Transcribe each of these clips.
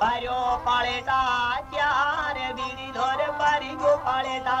ભર્યો પાળે તા ચાર બીડી ધોર ભરી ગો પાળે તા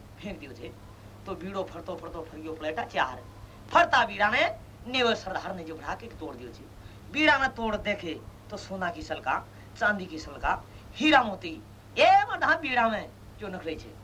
फेंक दियो थे तो बीड़ो फरतो फरतो फरियो प्लेटा चार। फरता बीड़ा ने नेवर सरदार ने जो भरा के तोड़ दियो थे बीड़ा ने तोड़ देखे तो सोना की सलका, चांदी की सलका, हीरा मोती ए मधा बीड़ा में जो नखरे छे।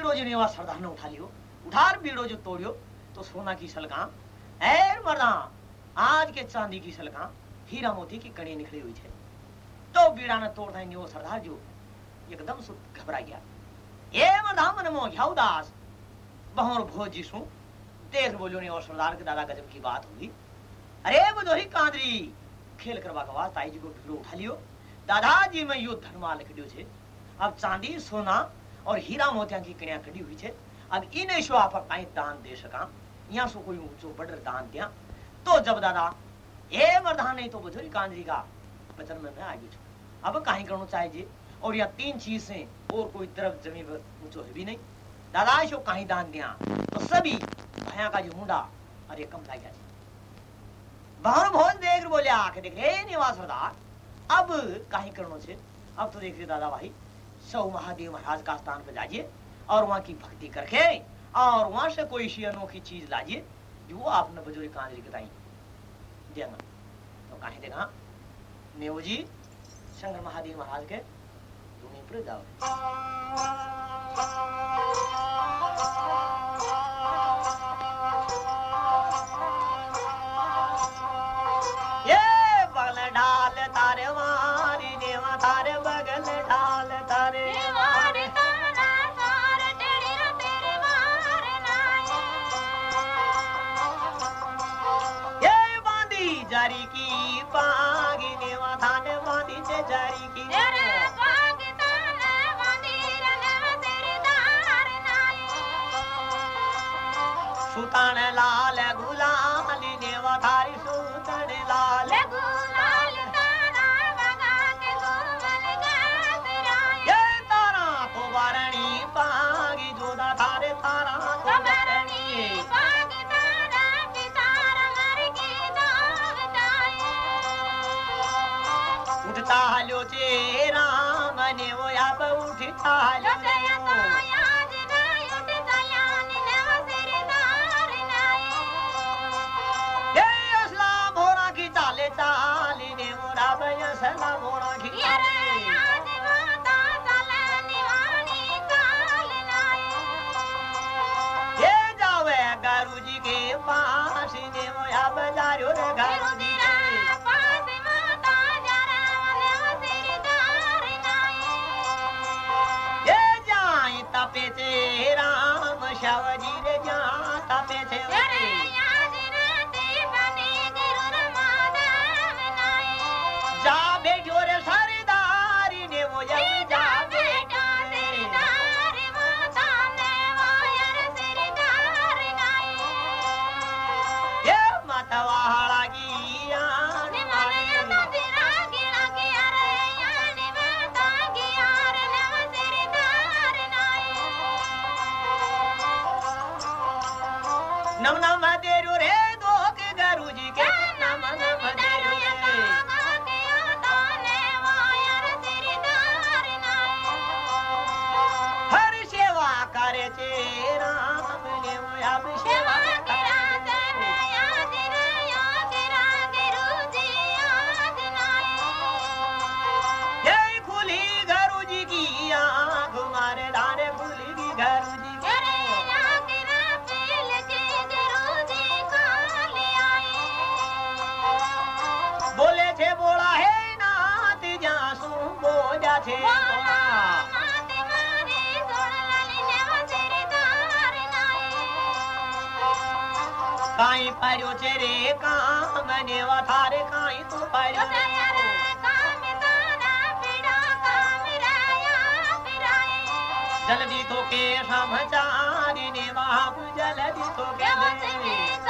बीड़ो जी ने वहाँ सरदार ने उठा लियो। उठार बीड़ो जो तोड़ियो तो सोना की सलका एर मर्दा, आज के चांदी की सलका हीरा मोती की कड़ी निकली हुई है तो बीड़ा ने तोड़ देंगे वो सरदार जो एकदम से घबरा गया। ये मर्दा, मन मो घ्या उदास बहोर भोज जी सु। देख बोलो ने और सरदार के दादा गजब की बात होगी अरे बजोरी कांदरी, खेल करवा का वास्ता आई जी को बीड़ो उठा लियो। दादाजी में यो धनवा लिखियो छे। अब चांदी, सोना और हीरा मोतिया की कन्या कड़ी हुई छे। अब इन शो आप काई दान दे सका। यहाँ सो कोई ऊंचो बड़ दान दिया। तो जब दादा, ए मर्दान नहीं तो बजोरी कांदरी का वचन में मैं आगे छु अब कहीं करना चाहे जी और यह तीन चीज़ से और कोई तरफ़ पर ऊंचो है भी नहीं। दादा, शो कहीं दान दिया। तो सभी भया का जो मुंडा, अरे कम लाई गया बाहर भोज देख बोले, आके देख रे निवास अब कहीं करनो छे। अब तो देख रहे दादा भाई सौ महादेव महाराज का स्थान पर जाइए और वहाँ की भक्ति करके और वहाँ से कोई सी अनोखी चीज़ लाजिए जो आपने बजोरी कांजरी बताई देना। तो कहीं देगा नेव जी, शंकर महादेव महाराज के धुनी पर जाओ। तपे चे နောင်နောင်မတေ काई चेरे काम ने वा थारे काई तो पायो जल्दी तो के समझारी ने बाप जल्दी तो के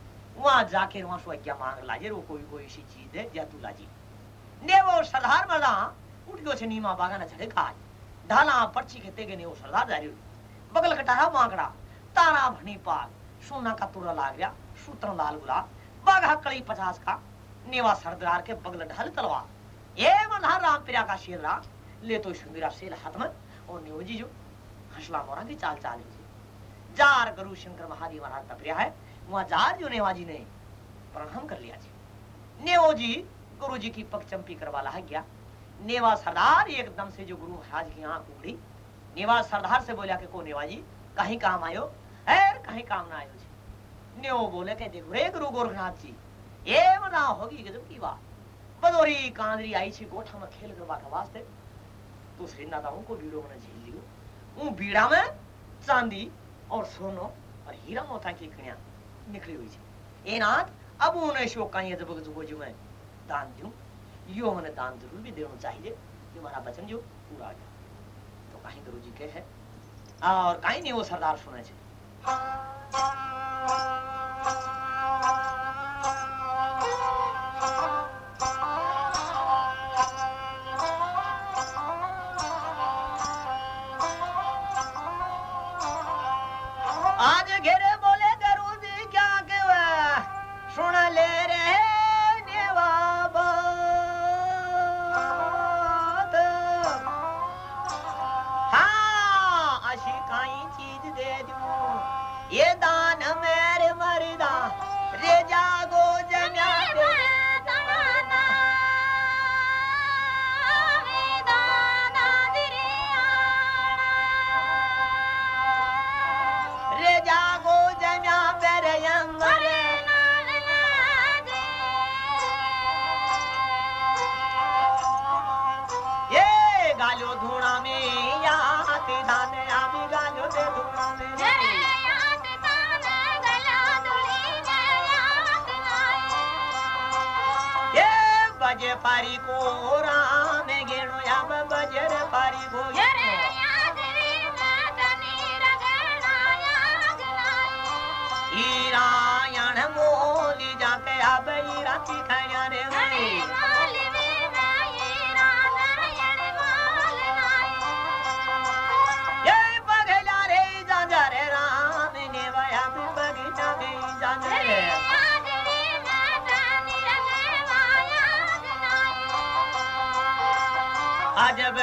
वहाँ जाके वहाँ आज्ञा मांग लाजे रो कोई कोई सी चीज़ दे या तू लाजी। ने वो सरदार मर्दा, उठ गयो छे नीमा बागाना झड़े खाज ढाला पर्ची खेते के ने वो सरदार जा रही बगल कटारा मांगड़ा, तारा भनी पाल सोना का तुरा लाग गया सूत्र लाल गुलाब, बाघा कड़ी पचास का, नेवा सरदार के बगल ढल तलवार। ये मल्हा राम प्रिया का शेर रहा ले तो सुंदरा शेर हाथ में, और नेवजी जो हंसला मोरा की चाल चाल जी जार गुरु शंकर महादेव महाराज तपरिया है वहाँ जार जो नेवाजी ने प्रणाम कर लिया जी। नेवो जी, गुरु जी की पग चंपी करवा ला गया। नेवा सरदार एकदम से जो गुरु महाराज की आँख उगड़ी नेवा सरदार से बोला कि को नेवाजी, कहीं काम आयो? है कहीं काम ना आयो जी। नेवो बोले के देखो रे गुरु गोरखनाथ जी, ये मना होगी गजब की बात? बदोरी कांदरी आई छी गोठा में खेल करवा के वास्ते तो श्रीनाथ को बीड़ो में झील लियो। ऊ बीड़ा में चांदी और सोनो और हीरा मोता की कन्या निकली हुई थी। ए नाथ अब उन्हें शोक का जब जो मैं दान दूँ यो मैंने दान ज़रूर भी देना चाहिए। ये हमारा वचन जो पूरा हो तो कहीं गुरु जी के है और कहीं नहीं, वो सरदार सुने छे पारी को राम गेणो अब बजर पारी को ईरायण मोली जाके अब ईरा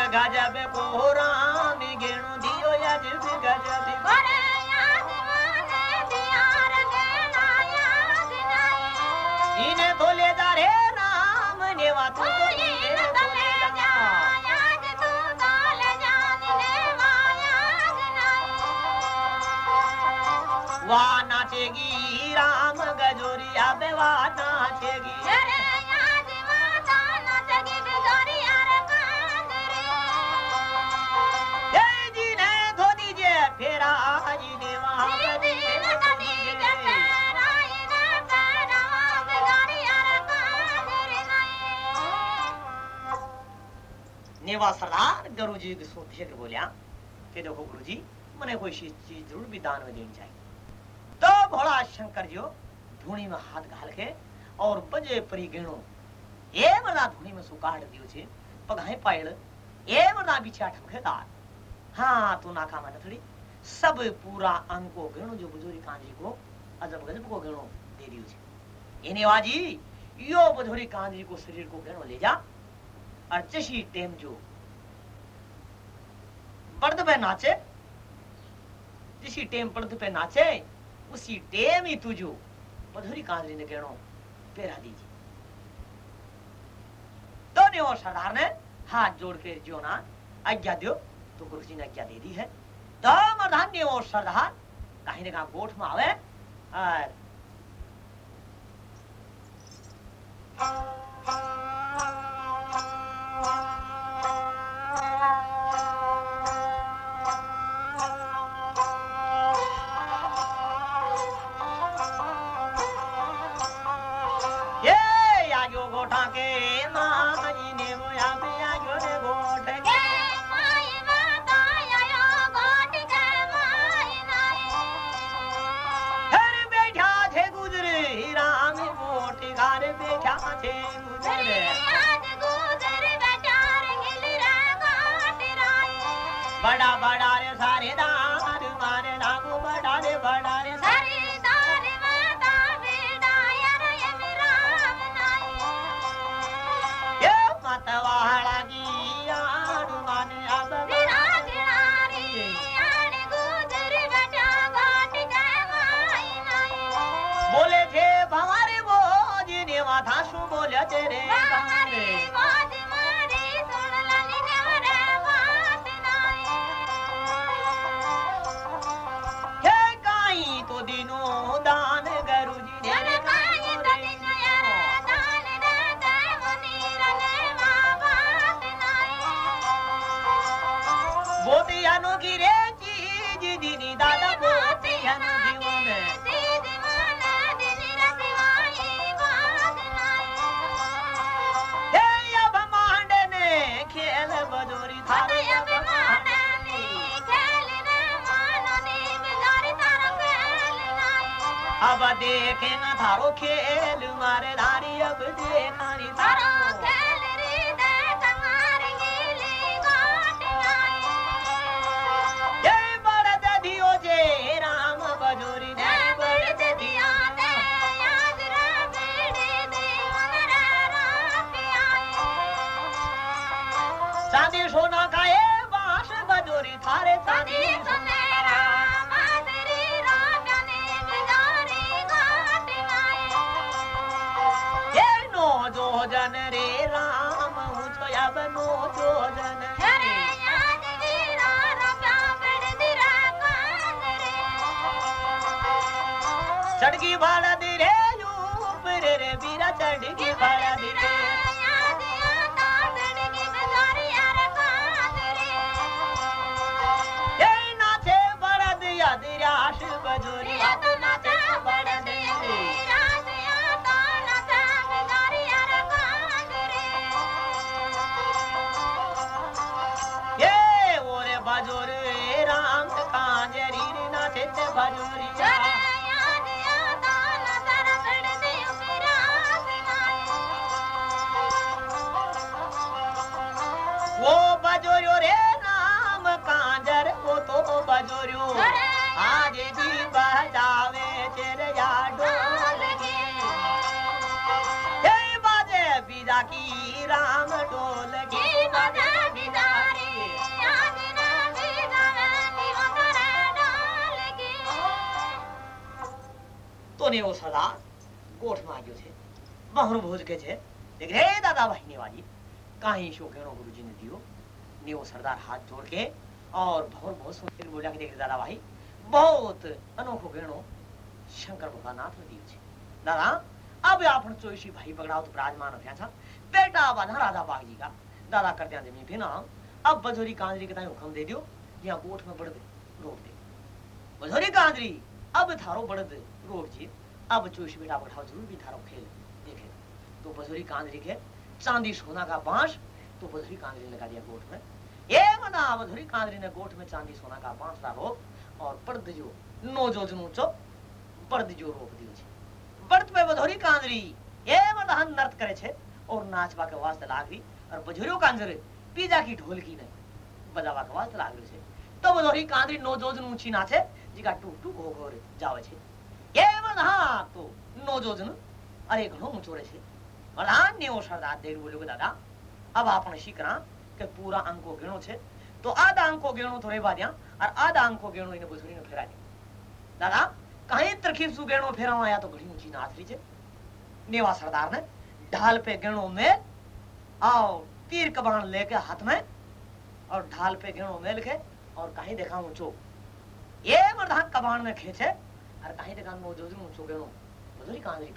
चिखया रे नेवा सरदार गुरु जी सोचे के बोलिया, कि देखो गुरु जी मैंने कोई चीज़ ज़रूर भी दान में देनी चाहिए। तो भोला शंकर जी धूणी में हाथ घाल के और बजे परी गिणो, ए मरना धूणी में सुकाट दियो छे पगाए पायल, ए मरना बिछा ठमखेदार हाँ तू नाका मन थोड़ी, सब पूरा अंग को गिणो जो बुज़ुर्ग कांजी को, अजब गजब को गिणो दे दियो छे। एने वाजी यो बुज़ुर्ग कांजी को शरीर को गिणो ले जा। और चशी टेम जो पर्द पे नाचे, जिसी टेम पर्द पे नाचे, उसी टेम ही मधुरी ने पेरा दीजिए। ने और सरदार ने हाथ जोड़ के जो ना आज्ञा दियो तो गुरु जी ने आज्ञा दे दी है। तो मर्दान ने और सरदार कहीं ने कहा गोठ में आवे और अब चांदी सोना का ए बाँस बजोरी थारे चांदी सुनेरा मादरी राजा ने गुजारी घाट गाए ए नो जो जन रे राम ऊंचो या बनो जो जन हरे याद वीरा रब्या बड़ दिरा कान रे सड़की भारत તો ને એવો સરદાર ગોઠમાં આવ્યો છે બહુ ભોજ કે છે દેખ રે દાદા ભાઈ नेवाजी काहे शो कहनो गुरुजी ने दियो ने वो सरदार हाथ जोड़ के और भवन बहुत सुंदर बोला कि देख रे दादा भाई बहुत अनोखो कहनो शंकर भगवानाथ ने दियो छे दादा अब आपण चोईसी भाई पकड़ाओ तो विराजमान થયા छा बेटा बाधा राधा बाग जी का दादा कर दिया जमीन फिर ना अब बजोरी कांजरी के ताई हुक्म दे दियो यहाँ गोठ में बढ़ दे रोक दे बजोरी कांजरी अब थारो बढ़द रोड गोपजी, अब चूस बिना बढ़ाओ ज़रूर भी थारो खेल। देखे तो बसुरी कांदरी के चांदी सोना का बाँस तो बधुरी कांदरी ने लगा दिया गोठ में। ये मना बधुरी कांदरी ने गोठ में चांदी सोना का बाँस डालो और पर्द जो नो जो जनु चो पर्द जो रोप दियो छे। व्रत पे बधुरी कांदरी ये मना नृत्य करे छे और नाचवा के वास्ते लागरी और बझुरियो कांजर, पीजा की ढोल की ने बजावा के वास्ते लागरी छे। तो बधुरी कांदरी नो जो जनु छी नाचे, जिका टू टू घोघोर जावे छे। अब आपने पूरा गिनो छे तो आधा गिनो थोड़े और आधा गिनो ने फेरा दादा कहीं सु गिनो फेरा आया तो घड़ी ऊँची नाथ लीजिए नेवा सरदार ने ढाल पे गिनो में आओ तीर कबान लेके हाथ में और ढाल पे गिनो मेल के और कहीं देखा ऊंचो ये मर्दा कबान में खेचे और कहीं देखा नो जोजन ऊंचो गणो बदरी कांदरी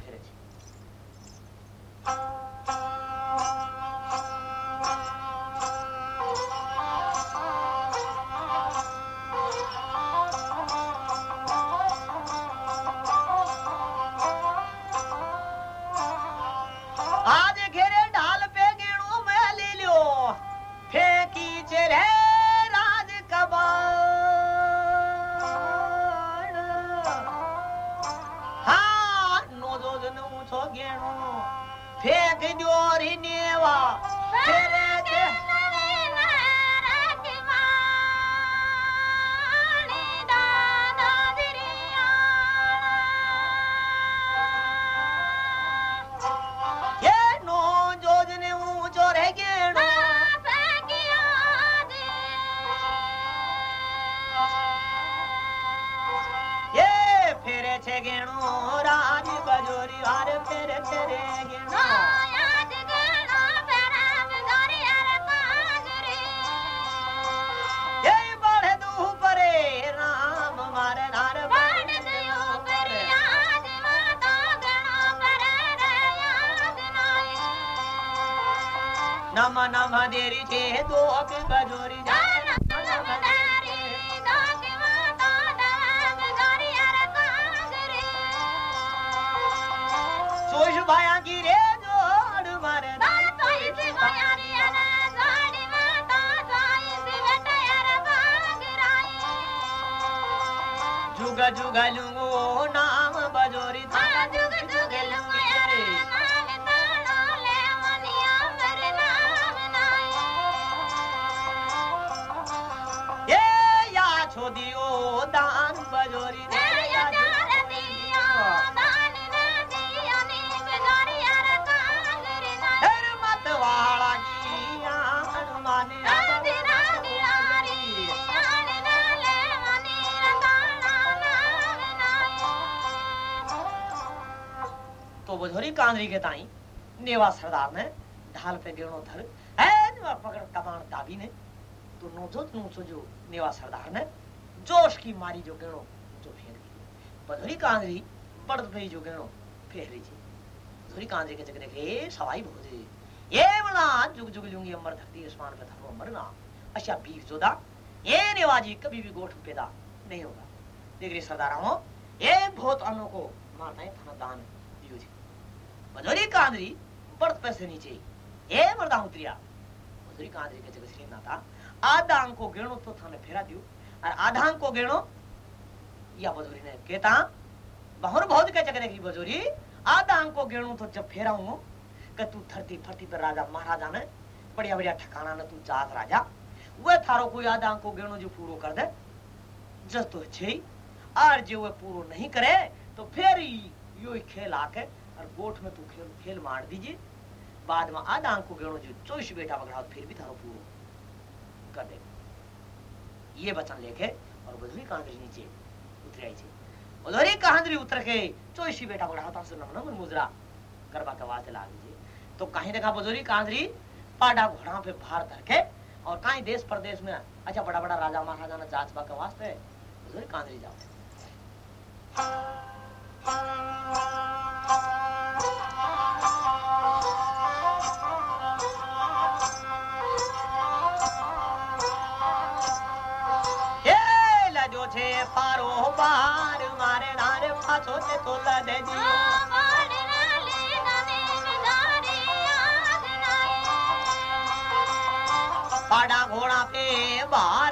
नम नम देरी छे दो के बजोरी सोश भाया की रे। जोड़ मारे। जुग जुग बजोरी कांदरी के ताई नेवा सरदार ने ढाल पे गेणो धर। है नेवा पकड़ कमान दाबी ने तो नोचो नोचो जो नेवा सरदार ने जोश की मारी जो गेणो जो फेर दी बधरी कांदरी पड़त पे जो गेणो फेरी जी। बधरी कांदरी के जगह के सवाई भोजे। ये बना जुग जुग लूँगी अमर धरती आसमान पे धरो मरना अच्छा वीर जोदा, ये नेवाजी कभी भी गोठ पैदा नहीं होगा। देख रहे सरदारों ये बहुत अनो को है थाना दान। दियो जी। मधुरी कांदरी पर पैसे नीचे। ए मरदा उतरिया मधुरी कांदरी के जग श्री नाता, आधा अंको गेणो तो थाने फेरा दियो, और आधा अंको गेणो या मधुरी ने कहता बहुर बहुत के चकने की मधुरी, आधा अंको गेणो तो जब फेरा हूँ तू धरती फटी पर राजा महाराजा ने, बढ़िया बढ़िया ठिकाना ने तू जात राजा, वह थारो कोई आधा अंको गेणो जो पूरो कर दे। जस तो छे और जो वह पूरो नहीं करे तो फेरी यो खेल आके और गोठ में तू खेल खेल मार दीजिए। बाद में आधा को गेणो जो चौबीस बेटा पकड़ा फिर भी थारो पूरो कर दे। ये वचन लेके और बधुरी कांदरी नीचे उतर आई छे बधुरी कांदरी उतर के चौबीस बेटा पकड़ा था सुन नमन मुजरा गरबा के वास्ते ला दीजिए। तो कहीं देखा बुज़ुर्ग कांदरी पाडा घोड़ा पे भार धर के और कहीं देश प्रदेश में अच्छा बड़ा बड़ा राजा महाराजा ने जाँच के वास्ते बुज़ुर्ग कांदरी जाओ। पाड़ा घोड़ा पे बार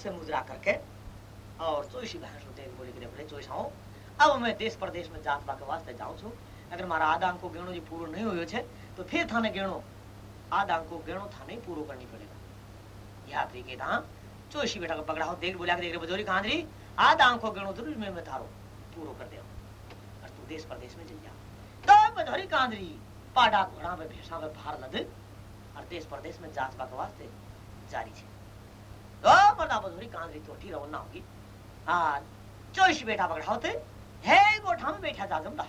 सबसे मुद्रा करके, और चोइसी भैंस होते बोले कि बोले चोइस आओ अब मैं देश प्रदेश में जात बाके वास्ते जाऊँ છું अगर मारा आधा अंको गेणो जी पूरो नहीं छे तो फिर थाने गेणो आधा अंको गेणो थाने पूरो करनी पड़ेगा। रही के था चोइसी बेटा को पकड़ा हो, देख बोला देख रे बजोरी कांदरी आधा अंको गेणो ज़रूर में मैं थारो, पूरो कर दे और तू देश प्रदेश में चल जा तो बजोरी कांदरी पाडा घोड़ा पे भेसा पे भार लद, और देश प्रदेश में जात बाके वास्ते जारी छे। मरदा बजोरी कांदरी तो ठी रवना होगी आज चोइस बेटा पकड़ा होते है गोठा में बैठा जाजम दा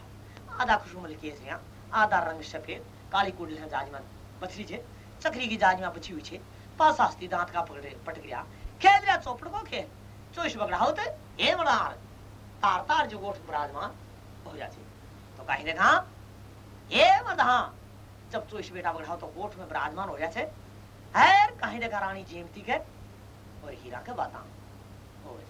आधा खुशुमल केसरिया आधा रंग सफ़ेद काली कुंडल है जाजमान पथरी छे। चक्री की जाजमा बची हुई छे पास आस्ती दांत का पकड़े पट गया खेल रहा चौपड़ को खेल चोइस पकड़ा होते ए मनार तार तार जो गोठ विराजमान हो जाते तो कहीं ने कहा ए मरदा जब चोइस बेटा पकड़ा हो तो गोठ में विराजमान हो जाते है कहीं देखा रानी जेमती के? और हीरा के बाता हो गए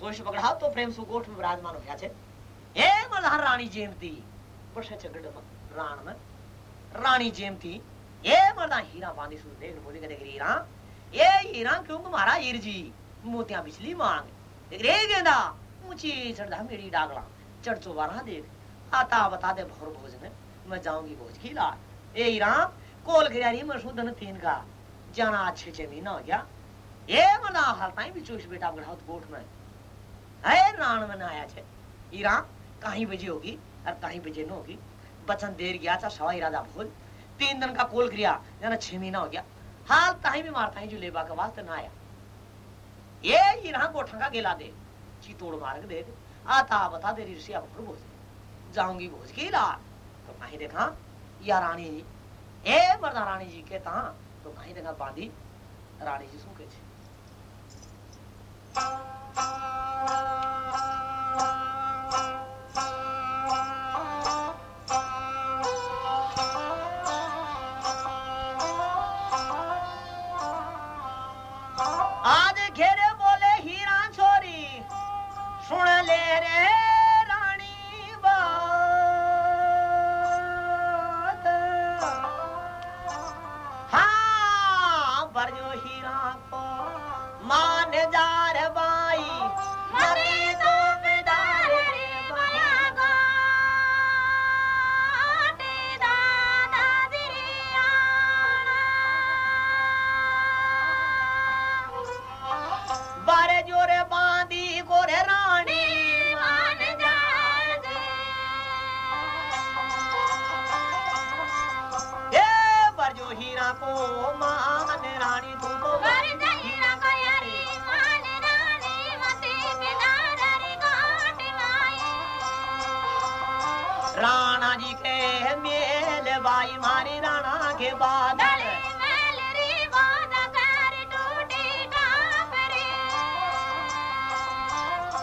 જોશ બગડાવ તો પ્રેમ સુગોઠ વિરાજમાન હોયા છે. એમ રાણી જેમતી બસે ઝગડ રાણ રાણી જેમતી એમ હીરા બાંધી સુ દેખ બોલી કે હીરા, એ हीरा क्यों तुम्हारा ईरजी मोतिया बिजली मांग देख रे गेंदा ऊँची चढ़ा मेरी डागला चढ़ चोबारा देख आता बता दे भोर भोज में मैं जाऊँगी भोज की ला ए हीरा कोल गिरारी मसूदन तीन का जाना अच्छे छह महीना हो गया ए मना हाल भी चूस बेटा बढ़ाओ गोठ में है राण में आया छे। ईरा कहीं बजे होगी और कहीं बजे न होगी। बचन देर गया था सवाई राजा भोज तीन दिन का कोल क्रिया जाना छह महीना हो गया। हाल ताही भी मारता ही, जो लेबा के वास्ते ना आया। ये ईरा गोठा का गेला दे। चितोड़ मार्ग दे दे। आता बता दे ऋषिया भोर भोज जाऊँगी भोज की रात तो कहीं देखा, या रानी जी। ए मर्दा रानी जी के ता तो कहीं देखा बांधी रानी जी શું કે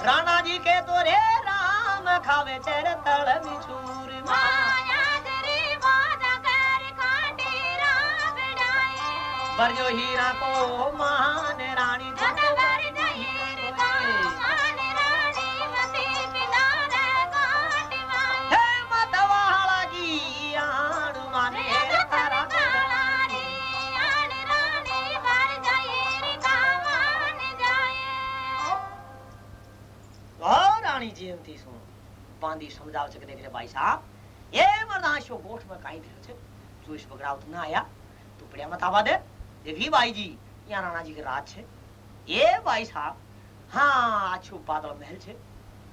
राणा जी के तोरे राम खावे चर तल बिछूर बर जो हीरा को मान बांधी समझाव छे के भाई साहब ए मरदाशो गोठ में काई थियो छे जोइस बगड़ावत ना आया तू पड़िया मत आवा दे देखी भाई जी यहाँ राणा जी के राज छे ए भाई साहब हाँ आछो बादल महल छे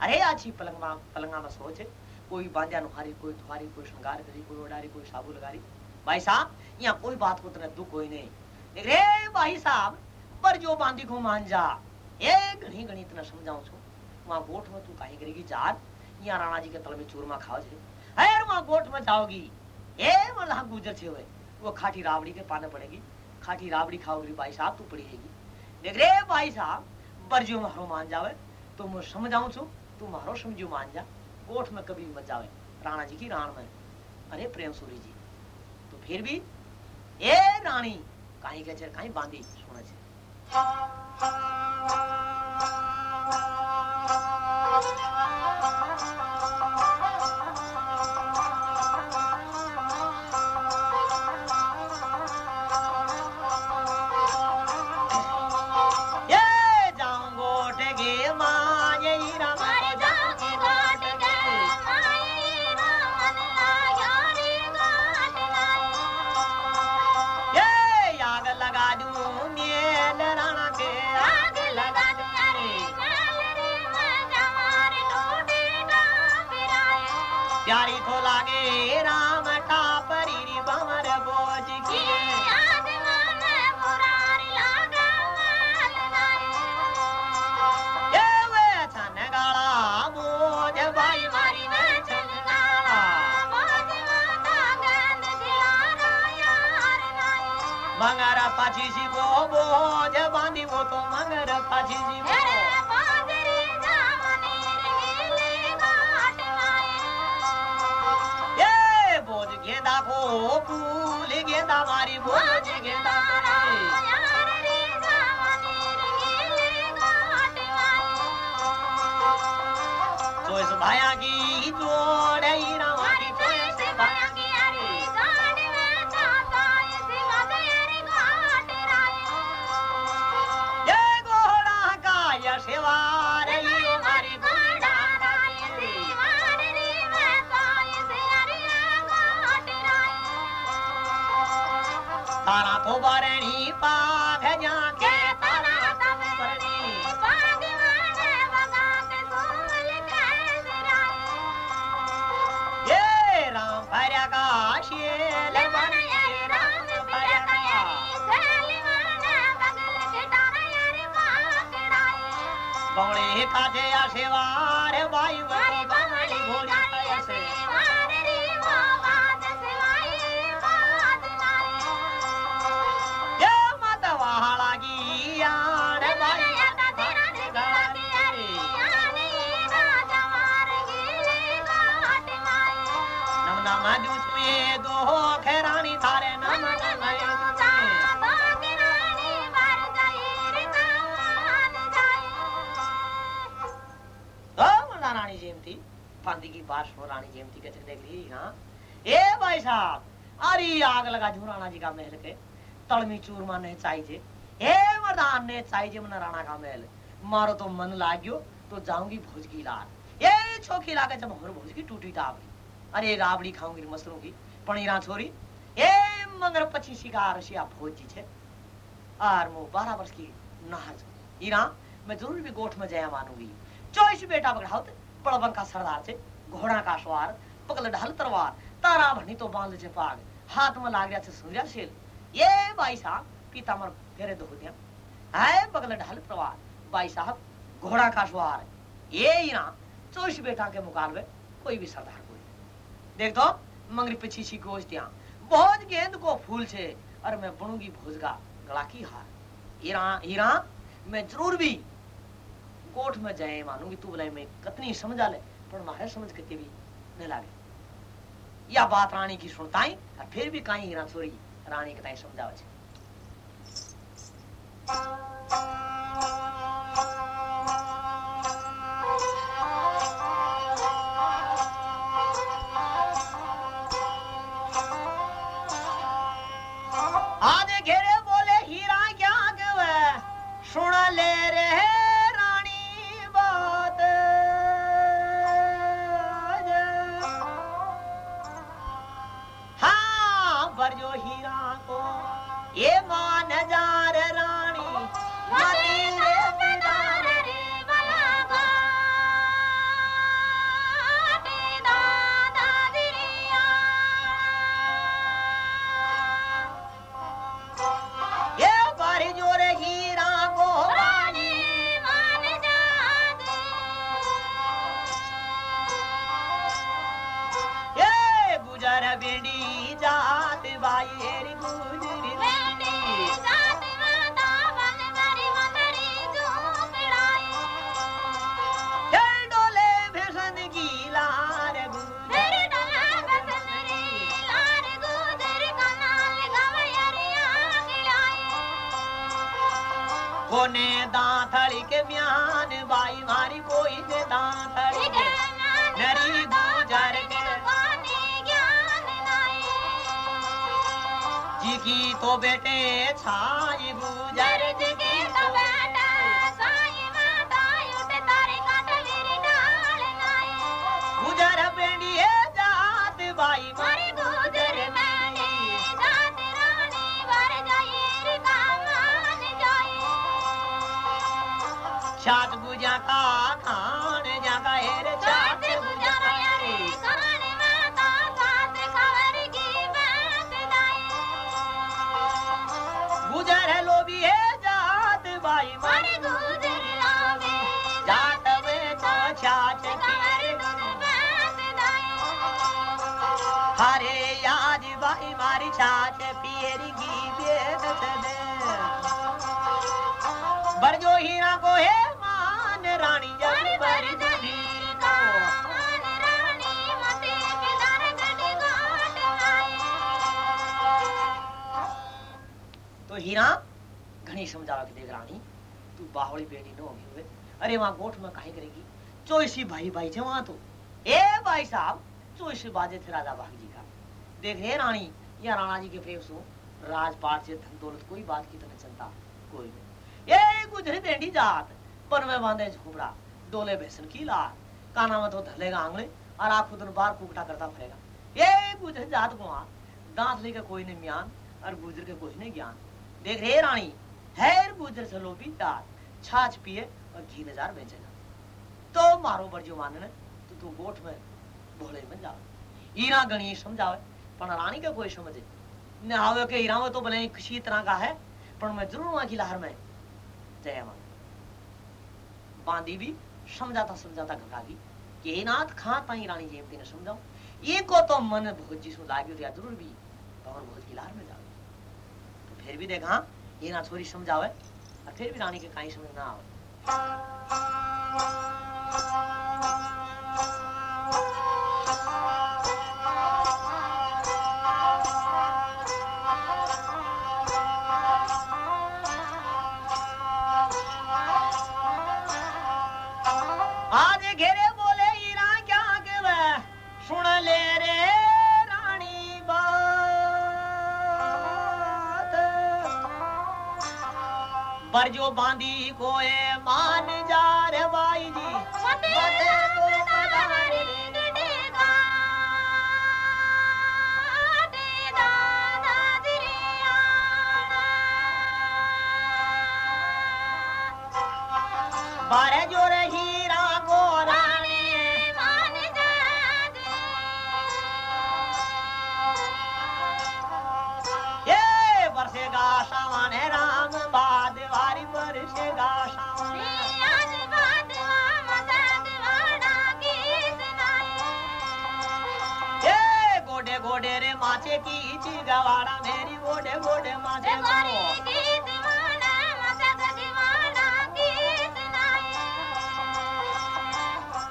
अरे आछी पलंगमा पलंगा में सो छे कोई बांध्या नुहारी कोई तुहारी कोई श्रृंगार करी कोई ओडारी कोई साबु लगारी भाई साहब यहाँ कोई बात को तने दुख कोई नहीं देख रे भाई साहब पर जो बांधी को मान जा ए घणी घणी तने समझाऊं छू वहाँ गोठ में तू काहे करेगी जात यहाँ राणा जी के तल में चूरमा खाओ छे अरे वहाँ गोठ में जाओगी। ए मतलब हाँ गुजर छे हुए वो खाटी राबड़ी के पाने पड़ेगी। खाटी राबड़ी खाओगी भाई साहब, तू पड़ी जाएगी देख रे भाई साहब बरजो मारो मान जावे तो मैं समझाऊं छू, तू मारो समझो मान जा। गोठ में कभी मत जावे, राणा जी की राण में। अरे प्रेम सूरी जी तो फिर भी, ए रानी काई के छे काई बांधी सुने छे। वो तो मंगर पाछी सी वो ये बोझ गेंदा को फूल गेंदा मारी बोझ गेंदा मारी। चोइस भाया की जोड़ मारी बवड़े काजे आशेवार बाई साहब अरे आग लगा राणा जी का महल के। तड़मी चूरमा ने चाहिए ए मर्दान ने चाहिए मन राणा का महल। मारो तो मन लाग्यो तो जाऊँगी भोज की लाल ए छोकी लागे जब हर भोज की टूटी टाबड़ी अरे राबड़ी खाऊँगी मसरूं की पणीरा छोरी। ए मगर पची शिकार शिया भोज छे। आर मो बारह वर्ष की नाज ईरा मैं ज़रूर भी गोठ में जया मानूँगी। चौबीस बेटा बगड़ाउत पड़वन का सरदार छे, घोड़ा का सवार पकल ढल तरवार तारा भनी तो बाँध छे पाग हाथ में लाग रहा छे सूर्या शेल ये भाई साहब पीतामर फेरे दो दिया है पकल ढल तरवार भाई साहब, घोड़ा का सवार। ये ईरा चौबीस बेटा के मुकाबले कोई भी सरदार कोई। देख तो मंगरी पिछी सी गोश दिया बहुत गेंद को फूल छे, और मैं बुणूँगी भोज का गला की हार। हीरा हीरा, मैं ज़रूर भी कोठ में जाए मानूँगी, तू बोले, मैं कतनी समझा ले, पर मारे समझ के भी न लागे। या बात रानी की सुनताई, और फिर भी कहीं हीरा छोरी रानी के ताई समझावे छात गुजा का हीरा घणी समझावा कि देख रानी, तू बावड़ी बेटी न होगी हुए। अरे वहाँ गोठ में काहे करेगी? चोइसी भाई भाई थे वहाँ तो। ए भाई साहब चोइसी बाजे थे राजा बाग जी का। देख रे रानी, या राणा जी के प्रेम सो राजपाट से धन दौलत कोई बात की तो नहीं चलता, कोई नहीं ये गुजरी देंडी जात पर में बांधे झोपड़ा, डोले बेसन की लार काना में तो धलेगा आंगले, और आँखों दिन बार कुकटा करता फिरेगा। ये गुजरी जात को दांत लेके कोई नहीं म्यान, और गुजर के कोई नहीं ज्ञान। देख रे रानी। हैर गुजर से लोभी दात छाछ पिए और घी नजार बेचेगा तो मारो बरजो मानने तो तू गोठ में भोले बन जावे ईरा गणी समझावे, पण रानी के कोई समझे। न आवे के ईरा में तो भले किसी तरह का है पर मैं ज़रूर वहाँ की लहर में जय माँ बांधी भी समझाता समझाता घकागी कि हे नाथ खा ताई रानी जेम ने समझाओ ये को तो मन भोज जी सु लाग्यो ज़रूर भी पवन भोज की लहर में तो फिर भी देखा, ये ना छोरी समझावे, और फिर भी रानी के कहीं समझ ना आवे। बरजो बांधी कोए मान जा रे बाई जी। बारह को माचे की ची गवाड़ा मेरी गोडे बोडे माचे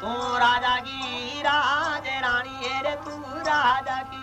तू राजा की राज रानी रे तू राजा की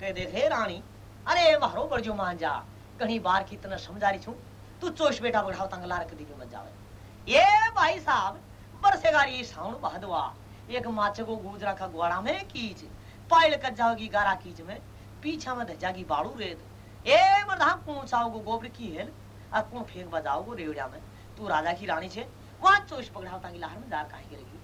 કે દેખે રાણી અરે મારો બળજો માન જા ઘણી બાર की तने समझा रही छू तू चोश बेटा बढ़ाओ तंगला रख दी के मत जावे ये भाई साहब बरसेगारी साउन बहदवा एक माचे को गुजरा का ग्वाड़ा में कीच पाइल कर जाओगी गारा कीच में पीछा में धजागी बाड़ू रेत ए मरदा पूछाओ गो गोबर की हेल और कौन फेंक बजाओ गो रेवड़िया में तू राजा की रानी छे वहां चोश पकड़ाओ तांगी लहर में जार काहे गिरेगी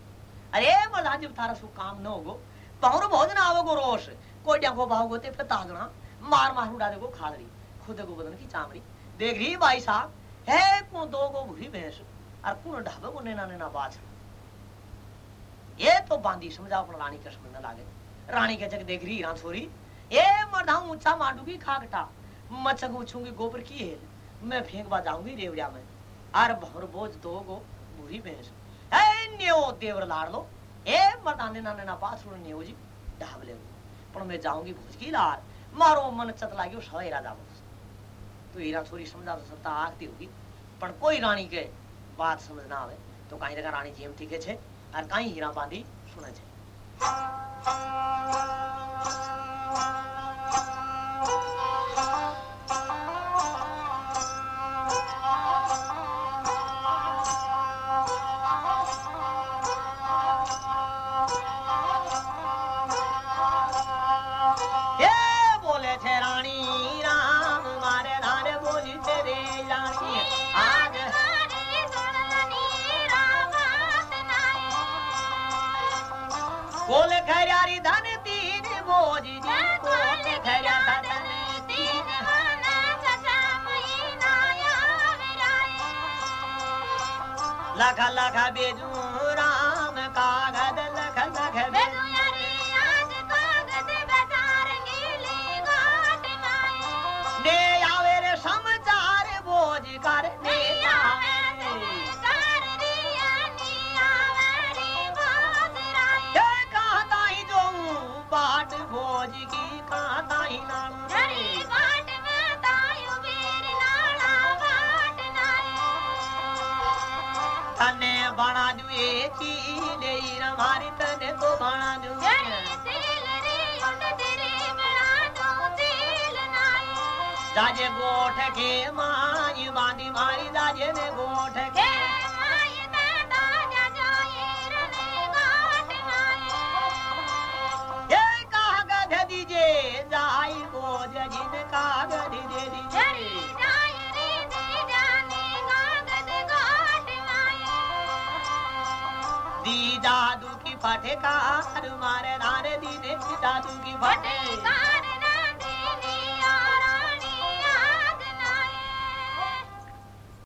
अरे मरदा जब तारा सु काम न होगो पहुर भोजन आवगो रोष कोई डंगो भावगो ते पे तागना। मार मार उड़ा देगो खालरी खुद को बदन की चामड़ी। देख रही भाई साहब, है को दो गो भूरी भैंस? और कौन ढाबे को नैना नैना बाछ ये तो बांधी समझा अपन रानी के समझ लागे। रानी के जग देख रही रान छोरी ए मरधा ऊँचा मांडूगी खाकटा मचक उछूँगी गोबर की हेल। मैं फेंक बजाऊँगी रेवड़िया में। और भर बोझ दो गो भूरी भैंस। ए न्यो देवर लाड़ लो। ए मर्दाने ना ना सुन न्यो जी। ढाब ले। पण मैं जाऊँगी भोज की लार मारो मन चत लाग्यो सवाई राजा तो हीरा छोरी समझा तो सकता आखती होगी। पण कोई रानी के बात समझ ना आवे तो काई जगह रानी जेम ठीक छे और काई हीरा बांधी सुने छे। खैरारी धन तीन बोझ लाखा धन तीन लख लख बेजू जाजे गोठ के माई बांधी मारी जाजे ने गोठ के ये कागज़ दीजे जाई बोझ जिन कागज़ दे दीजे दी जादू की फटकार मारे धारे दी ने जादू की फटे।